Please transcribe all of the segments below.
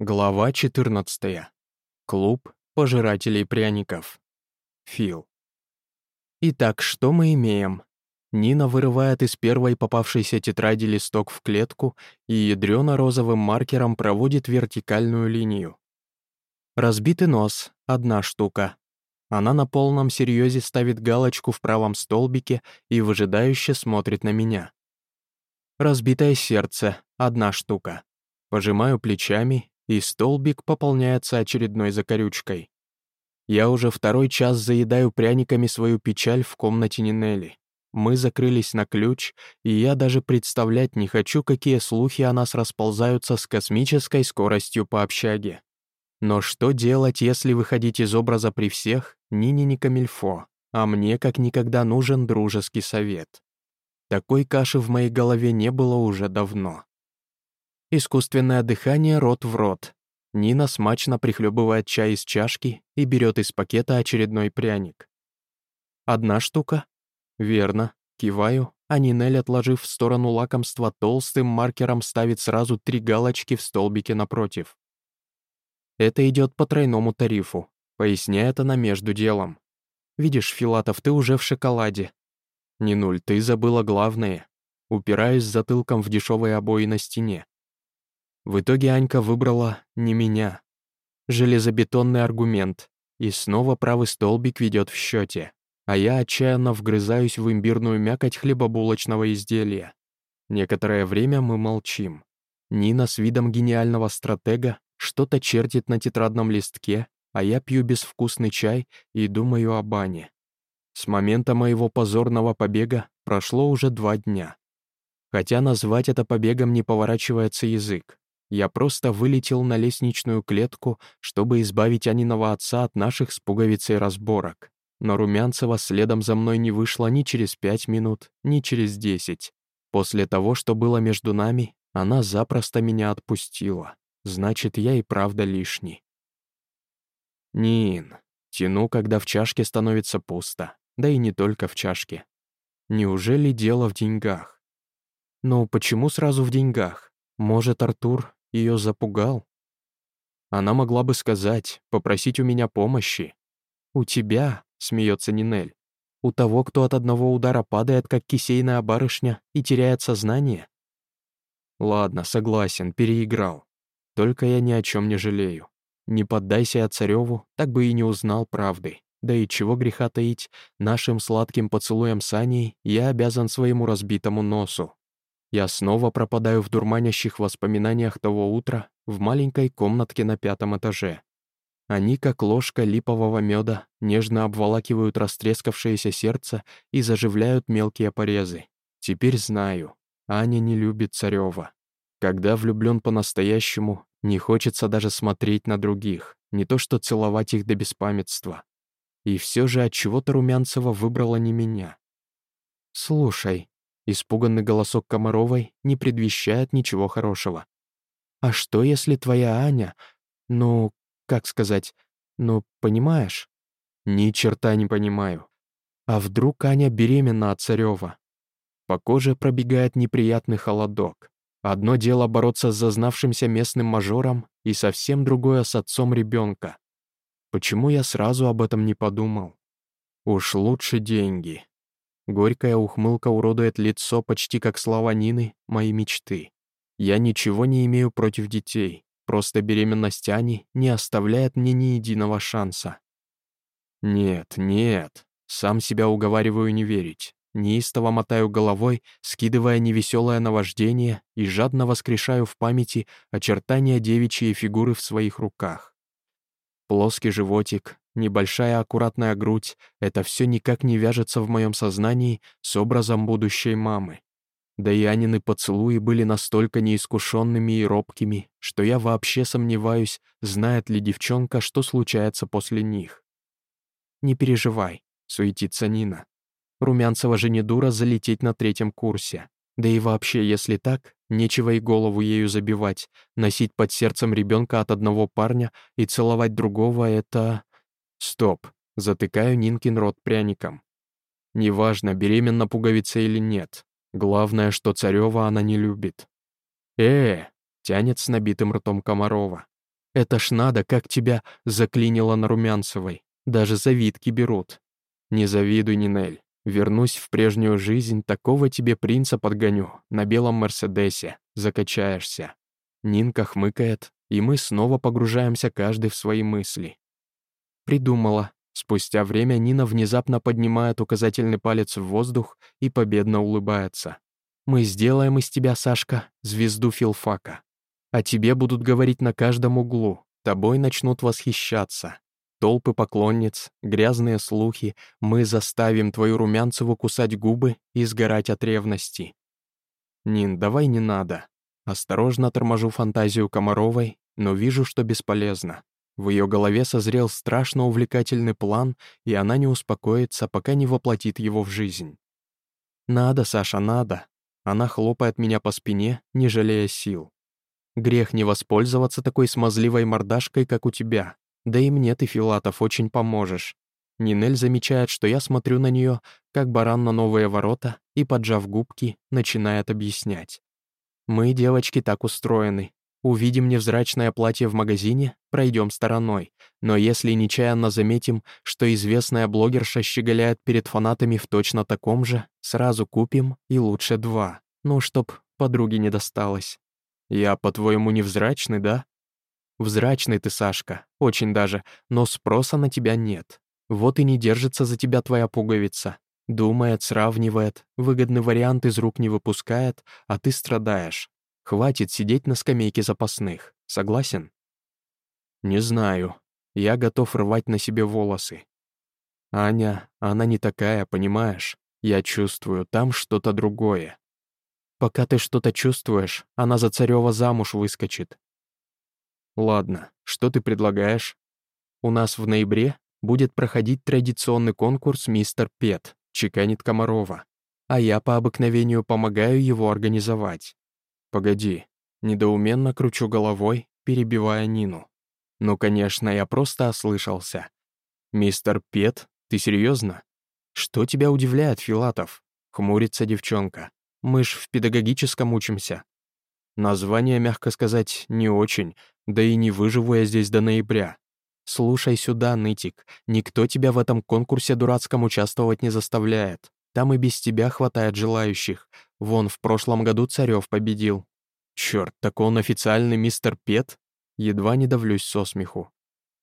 Глава 14. Клуб пожирателей пряников. Фил. Итак, что мы имеем? Нина вырывает из первой попавшейся тетради листок в клетку и ядрёно-розовым маркером проводит вертикальную линию. Разбитый нос — одна штука. Она на полном серьезе ставит галочку в правом столбике и выжидающе смотрит на меня. Разбитое сердце — одна штука. Пожимаю плечами и столбик пополняется очередной закорючкой. Я уже второй час заедаю пряниками свою печаль в комнате Нинелли. Мы закрылись на ключ, и я даже представлять не хочу, какие слухи о нас расползаются с космической скоростью по общаге. Но что делать, если выходить из образа при всех, Нине не камильфо, а мне как никогда нужен дружеский совет. Такой каши в моей голове не было уже давно. Искусственное дыхание рот в рот. Нина смачно прихлебывает чай из чашки и берет из пакета очередной пряник. Одна штука? Верно. Киваю, а Нинель, отложив в сторону лакомства, толстым маркером ставит сразу три галочки в столбике напротив. Это идет по тройному тарифу, поясняет она между делом. Видишь, Филатов, ты уже в шоколаде. Нинуль, ты забыла главное. Упираюсь затылком в дешевые обои на стене. В итоге Анька выбрала не меня. Железобетонный аргумент. И снова правый столбик ведет в счете. А я отчаянно вгрызаюсь в имбирную мякоть хлебобулочного изделия. Некоторое время мы молчим. Нина с видом гениального стратега что-то чертит на тетрадном листке, а я пью безвкусный чай и думаю о бане. С момента моего позорного побега прошло уже два дня. Хотя назвать это побегом не поворачивается язык. Я просто вылетел на лестничную клетку, чтобы избавить Аниного отца от наших с пуговицей разборок. Но Румянцева следом за мной не вышла ни через пять минут, ни через десять. После того, что было между нами, она запросто меня отпустила. Значит, я и правда лишний. Нин. Тяну, когда в чашке становится пусто. Да и не только в чашке. Неужели дело в деньгах? Ну, почему сразу в деньгах? Может, Артур ее запугал. Она могла бы сказать, попросить у меня помощи. «У тебя», — смеется Нинель, «у того, кто от одного удара падает, как кисейная барышня, и теряет сознание?» Ладно, согласен, переиграл. Только я ни о чем не жалею. Не поддайся я цареву, так бы и не узнал правды. Да и чего греха таить, нашим сладким поцелуем с Аней я обязан своему разбитому носу. Я снова пропадаю в дурманящих воспоминаниях того утра в маленькой комнатке на пятом этаже. Они, как ложка липового меда, нежно обволакивают растрескавшееся сердце и заживляют мелкие порезы. Теперь знаю, Аня не любит Царева. Когда влюблен по-настоящему, не хочется даже смотреть на других, не то что целовать их до беспамятства. И все же от чего-то Румянцева выбрала не меня. «Слушай», Испуганный голосок Комаровой не предвещает ничего хорошего. «А что, если твоя Аня... Ну, как сказать... Ну, понимаешь?» «Ни черта не понимаю. А вдруг Аня беременна от Царева?» По коже пробегает неприятный холодок. Одно дело бороться с зазнавшимся местным мажором, и совсем другое с отцом ребенка. Почему я сразу об этом не подумал? Уж лучше деньги. Горькая ухмылка уродует лицо почти как слова Нины, мои мечты. Я ничего не имею против детей, просто беременность Ани не оставляет мне ни единого шанса. Нет, нет, сам себя уговариваю не верить. Неистово мотаю головой, скидывая невеселое наваждение и жадно воскрешаю в памяти очертания девичьей фигуры в своих руках. Плоский животик, небольшая аккуратная грудь — это все никак не вяжется в моем сознании с образом будущей мамы. Да и Анины поцелуи были настолько неискушенными и робкими, что я вообще сомневаюсь, знает ли девчонка, что случается после них. «Не переживай», — суетится Нина. Румянцева же не дура залететь на третьем курсе. Да и вообще, если так, нечего и голову ею забивать. Носить под сердцем ребенка от одного парня и целовать другого — это... Стоп, затыкаю Нинкин рот пряником. Неважно, беременна пуговица или нет. Главное, что Царева она не любит. э тянет с набитым ртом Комарова. Это ж надо, как тебя заклинило на Румянцевой. Даже завидки берут. Не завидуй, Нинель. Вернусь в прежнюю жизнь, такого тебе принца подгоню, на белом Мерседесе, закачаешься. Нинка хмыкает, и мы снова погружаемся каждый в свои мысли. Придумала. Спустя время Нина внезапно поднимает указательный палец в воздух и победно улыбается. «Мы сделаем из тебя, Сашка, звезду филфака. О тебе будут говорить на каждом углу, тобой начнут восхищаться. Толпы поклонниц, грязные слухи, мы заставим твою Румянцеву кусать губы и сгорать от ревности. Нин, давай не надо. Осторожно торможу фантазию Комаровой, но вижу, что бесполезно. В ее голове созрел страшно увлекательный план, и она не успокоится, пока не воплотит его в жизнь. «Надо, Саша, надо!» Она хлопает меня по спине, не жалея сил. «Грех не воспользоваться такой смазливой мордашкой, как у тебя. Да и мне ты, Филатов, очень поможешь. Нинель замечает, что я смотрю на нее, как баран на новые ворота, и, поджав губки, начинает объяснять. Мы, девочки, так устроены. Увидим невзрачное платье в магазине, пройдем стороной. Но если нечаянно заметим, что известная блогерша щеголяет перед фанатами в точно таком же, сразу купим и лучше два. Ну, чтоб подруге не досталось. Я, по-твоему, невзрачный, да? Взрачный ты, Сашка, очень даже, но спроса на тебя нет. Вот и не держится за тебя твоя пуговица. Думает, сравнивает, выгодный вариант из рук не выпускает, а ты страдаешь. Хватит сидеть на скамейке запасных. Согласен? Не знаю. Я готов рвать на себе волосы. Аня, она не такая, понимаешь? Я чувствую, там что-то другое. Пока ты что-то чувствуешь, она за царева замуж выскочит. Ладно, что ты предлагаешь? У нас в ноябре будет проходить традиционный конкурс «Мистер Пет», чеканит Комарова. А я по обыкновению помогаю его организовать. Погоди, недоуменно кручу головой, перебивая Нину. Ну, конечно, я просто ослышался. «Мистер Пет? Ты серьезно? Что тебя удивляет, Филатов?» Хмурится девчонка. «Мы ж в педагогическом учимся». Название, мягко сказать, не очень, да и не выживу я здесь до ноября. Слушай сюда, нытик, никто тебя в этом конкурсе дурацком участвовать не заставляет. Там и без тебя хватает желающих. Вон, в прошлом году Царев победил. Черт, так он официальный мистер Пет? Едва не давлюсь со смеху.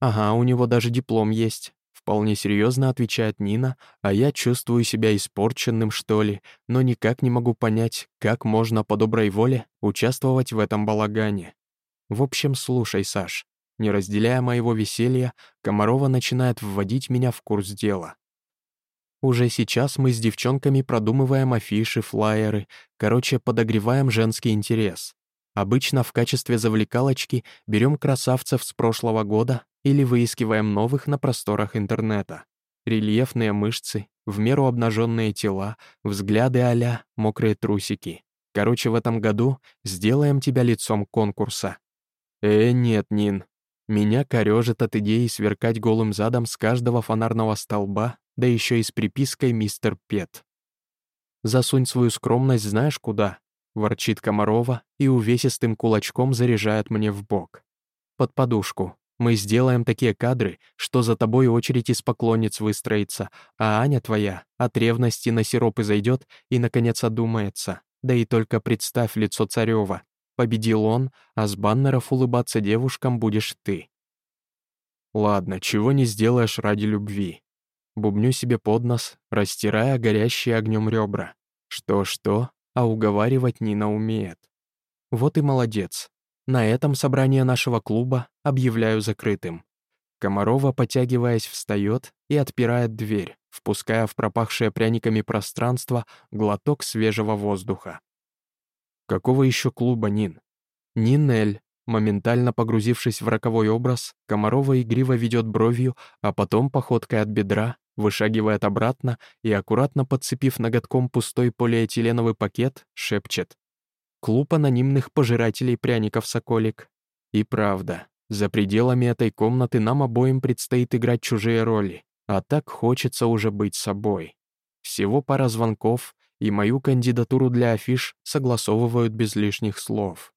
Ага, у него даже диплом есть. Вполне серьезно отвечает Нина, а я чувствую себя испорченным, что ли, но никак не могу понять, как можно по доброй воле участвовать в этом балагане. В общем, слушай, Саш, не разделяя моего веселья, Комарова начинает вводить меня в курс дела. Уже сейчас мы с девчонками продумываем афиши, флаеры, короче, подогреваем женский интерес. Обычно в качестве завлекалочки берем красавцев с прошлого года или выискиваем новых на просторах интернета. Рельефные мышцы, в меру обнаженные тела, взгляды а мокрые трусики. Короче, в этом году сделаем тебя лицом конкурса. Э, нет, Нин. Меня корежит от идеи сверкать голым задом с каждого фонарного столба, да еще и с припиской «Мистер Пет». «Засунь свою скромность знаешь куда?» — ворчит Комарова и увесистым кулачком заряжает мне в бок. «Под подушку. Мы сделаем такие кадры, что за тобой очередь из поклонниц выстроится, а Аня твоя от ревности на сиропы зайдет и, наконец, одумается. Да и только представь лицо Царева, Победил он, а с баннеров улыбаться девушкам будешь ты. Ладно, чего не сделаешь ради любви. Бубню себе под нос, растирая горящие огнем ребра. Что-что, а уговаривать Нина умеет. Вот и молодец. На этом собрание нашего клуба объявляю закрытым. Комарова, потягиваясь, встает и отпирает дверь, впуская в пропахшее пряниками пространство глоток свежего воздуха. Какого еще клуба, Нин? Нинель, моментально погрузившись в роковой образ, Комарова игриво ведет бровью, а потом походкой от бедра вышагивает обратно и, аккуратно подцепив ноготком пустой полиэтиленовый пакет, шепчет. «Клуб анонимных пожирателей пряников «Соколик». И правда, за пределами этой комнаты нам обоим предстоит играть чужие роли, а так хочется уже быть собой. Всего пара звонков, и мою кандидатуру для афиш согласовывают без лишних слов.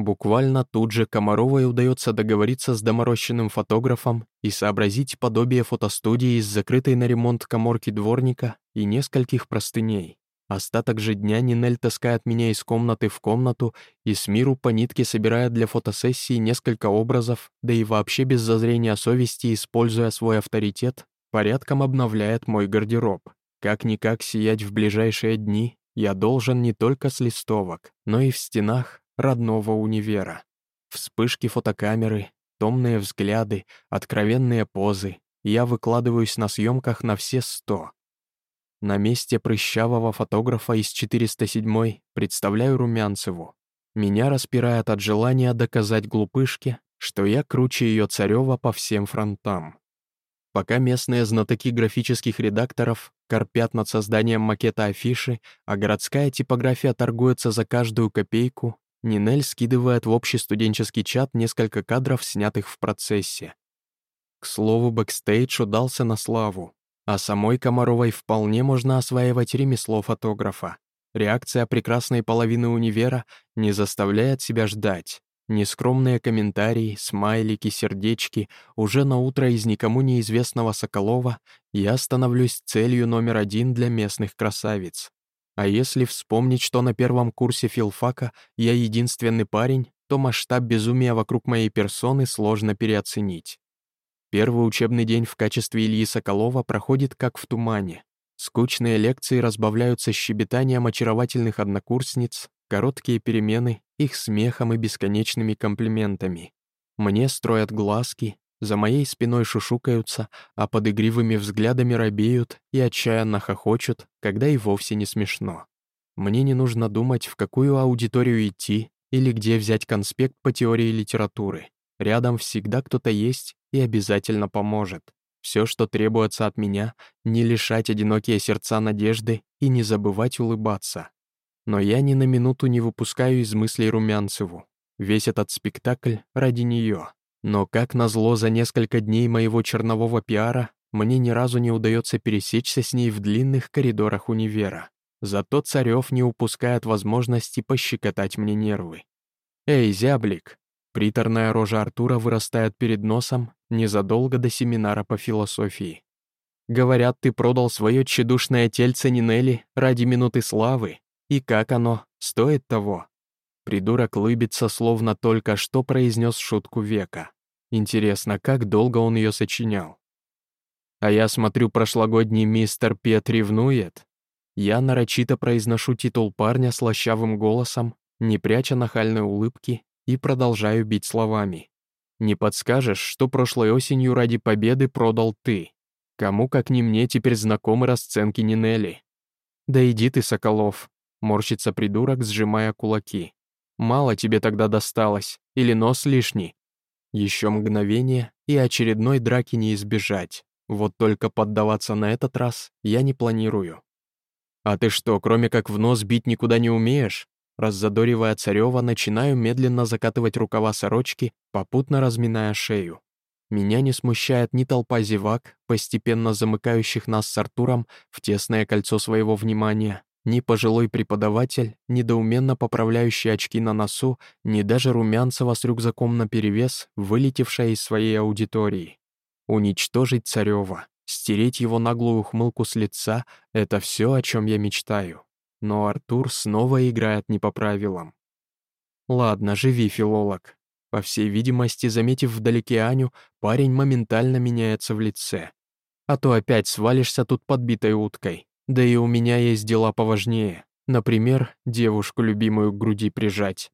Буквально тут же Комаровой удается договориться с доморощенным фотографом и сообразить подобие фотостудии из закрытой на ремонт коморки дворника и нескольких простыней. Остаток же дня Нинель таскает меня из комнаты в комнату и с миру по нитке собирает для фотосессии несколько образов, да и вообще без зазрения совести, используя свой авторитет, порядком обновляет мой гардероб. Как-никак сиять в ближайшие дни я должен не только с листовок, но и в стенах родного универа. Вспышки фотокамеры, томные взгляды, откровенные позы. Я выкладываюсь на съемках на все сто. На месте прыщавого фотографа из 407 представляю Румянцеву. Меня распирает от желания доказать глупышке, что я круче ее царева по всем фронтам. Пока местные знатоки графических редакторов корпят над созданием макета афиши, а городская типография торгуется за каждую копейку, Нинель скидывает в общий студенческий чат несколько кадров, снятых в процессе. К слову, бэкстейдж удался на славу, а самой Комаровой вполне можно осваивать ремесло фотографа. Реакция прекрасной половины универа не заставляет себя ждать. Нескромные комментарии, смайлики, сердечки. Уже на утро из никому неизвестного Соколова я становлюсь целью номер один для местных красавиц. А если вспомнить, что на первом курсе филфака я единственный парень, то масштаб безумия вокруг моей персоны сложно переоценить. Первый учебный день в качестве Ильи Соколова проходит как в тумане. Скучные лекции разбавляются щебетанием очаровательных однокурсниц, короткие перемены, их смехом и бесконечными комплиментами. Мне строят глазки, за моей спиной шушукаются, а под игривыми взглядами робеют и отчаянно хохочут, когда и вовсе не смешно. Мне не нужно думать, в какую аудиторию идти или где взять конспект по теории литературы. Рядом всегда кто-то есть и обязательно поможет. Все, что требуется от меня, не лишать одинокие сердца надежды и не забывать улыбаться. Но я ни на минуту не выпускаю из мыслей Румянцеву. Весь этот спектакль ради нее. Но, как назло, за несколько дней моего чернового пиара мне ни разу не удается пересечься с ней в длинных коридорах универа. Зато Царев не упускает возможности пощекотать мне нервы. «Эй, зяблик!» Приторная рожа Артура вырастает перед носом незадолго до семинара по философии. «Говорят, ты продал свое тщедушное тельце Нинелли ради минуты славы. И как оно? Стоит того?» Придурок лыбится, словно только что произнес шутку века. Интересно, как долго он ее сочинял? А я смотрю, прошлогодний мистер Пет ревнует. Я нарочито произношу титул парня слащавым голосом, не пряча нахальной улыбки, и продолжаю бить словами. Не подскажешь, что прошлой осенью ради победы продал ты? Кому, как не мне, теперь знакомы расценки Нинелли? Да иди ты, Соколов, морщится придурок, сжимая кулаки. Мало тебе тогда досталось, или нос лишний. Еще мгновение, и очередной драки не избежать. Вот только поддаваться на этот раз я не планирую. «А ты что, кроме как в нос бить никуда не умеешь?» Раззадоривая Царева, начинаю медленно закатывать рукава сорочки, попутно разминая шею. Меня не смущает ни толпа зевак, постепенно замыкающих нас с Артуром в тесное кольцо своего внимания, ни пожилой преподаватель, недоуменно поправляющий очки на носу, ни даже Румянцева с рюкзаком наперевес, вылетевшая из своей аудитории. Уничтожить Царева, стереть его наглую ухмылку с лица — это все, о чем я мечтаю. Но Артур снова играет не по правилам. Ладно, живи, филолог. По всей видимости, заметив вдалеке Аню, парень моментально меняется в лице. А то опять свалишься тут подбитой уткой. Да и у меня есть дела поважнее. Например, девушку любимую к груди прижать.